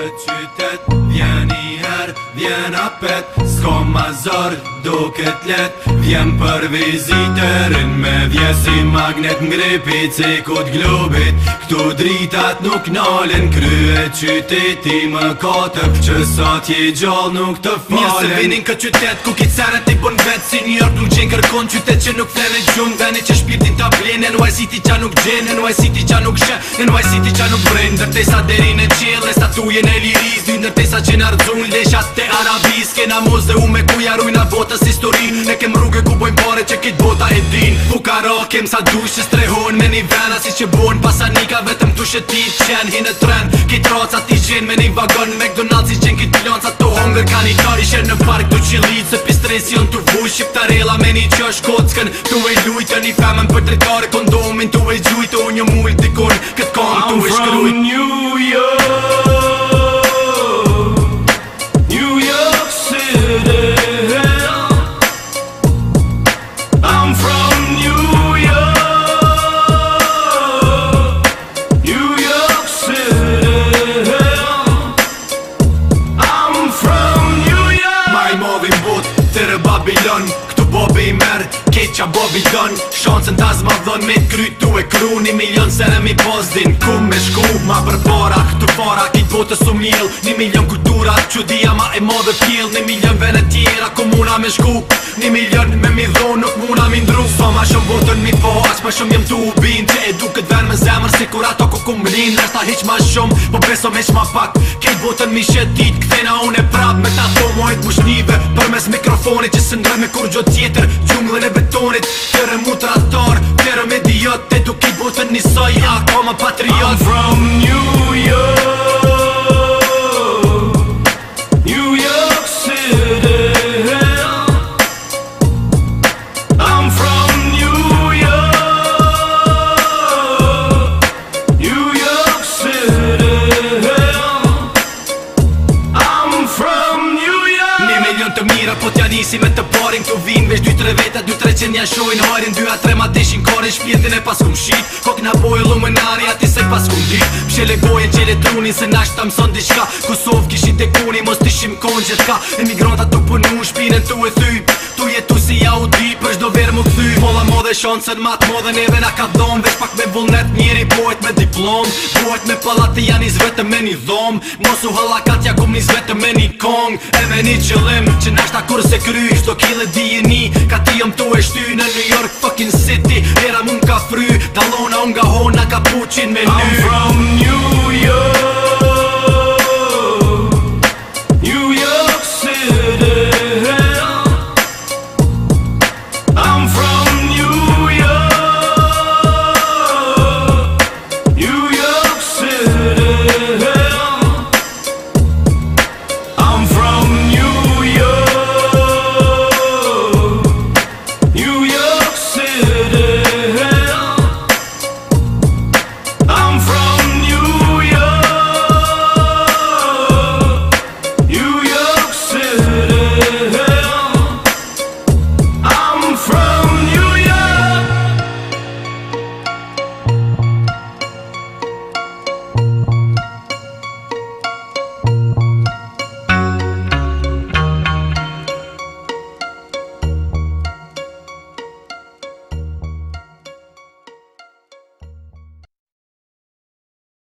bët qytet Vjen i her, vjen apet Sko ma zor, do këtë let Vjen për viziterin me vjesi magnet Ngripit Se kut globit Këtu dritat nuk nalin Krye qyteti më katër Që sa t'je gjall nuk të falin Mjesë vinin këtë qytet ku kitë Si një orë nuk gjenë kërkon qytet që nuk thele gjumë Veni që shpirtin ta blenë NY City qa nuk gjenë NY City qa nuk shenë NY City qa nuk brenë Ndërtesa derin e qjele Statujen e liriz Dy ndërtesa që në ardzun Leshat të arabis Kena mos dhe u me kuja rujna botës histori Ne kem rrugë ku bojmë pare që kitë bota e din Fukaro kem sa dush që strehon Me një vena si që bon Pasanika vetëm tush e ti qen Hin e tren Kitë roca ti qen Me një vagon McDonald's to hunger Ka një tari shër në park të qilit Se pistresion të vush shqiptarela me një që është kockën Tu e lujtë një femën për të kondomin Tu e gjujtë të të të të të të të të të lën Këtu bobi i merë, keqa bobi lën Shonë se në tazë dhënë, me të e kru Një milion se në mi pozdin, ku me shku ma për bora Këtu fora kejt botë së mil Një milion kultura që dhja ma e modë pjell Një milion vene tjera ku muna me shku Një milion me mi dho nuk muna mi ndru Sa ma shumë botën mi po aq ma shumë jem të ubin Që edu këtë ven me zemër si kur ato ku ku mblin Nërsta hiq ma shumë po beso me shma pak Kejt botën mi shetit këtena unë e prap Me ta thomë ojt mushnive për mes mikrofonit Që sëndrë me kur gjo tjetër gjunglën e betonit Tërë mutratar, tërë mediot Edu kejt botën patriot I'm from të vinë Vesh 2-3 veta, 2-3 që nja shojnë Harin 2-3 ma deshin kore Shpjetin e pas kum shi Kok na bojë lumenari Ati se pas kum di Pshele goje në qele trunin Se nash të mëson di shka Kosovë kishin të kuni Mos të shim kongjet ka Emigrantat të punu Shpinën tu e thyp Tu jetu si ja shansën ma të modhen edhe na ka dhom Vesh pak me vullnet njeri pojt me diplom Pojt me palati janë i zvetë me një dhomë Mosu halakat ja kum një zvetë me një kong E me një qëllim që nash ta kur se kry Shto kile di e ka ti jëm të eshty Në New York fucking city Hera mund ka fry Dalona ga hona ka puqin me një I'm from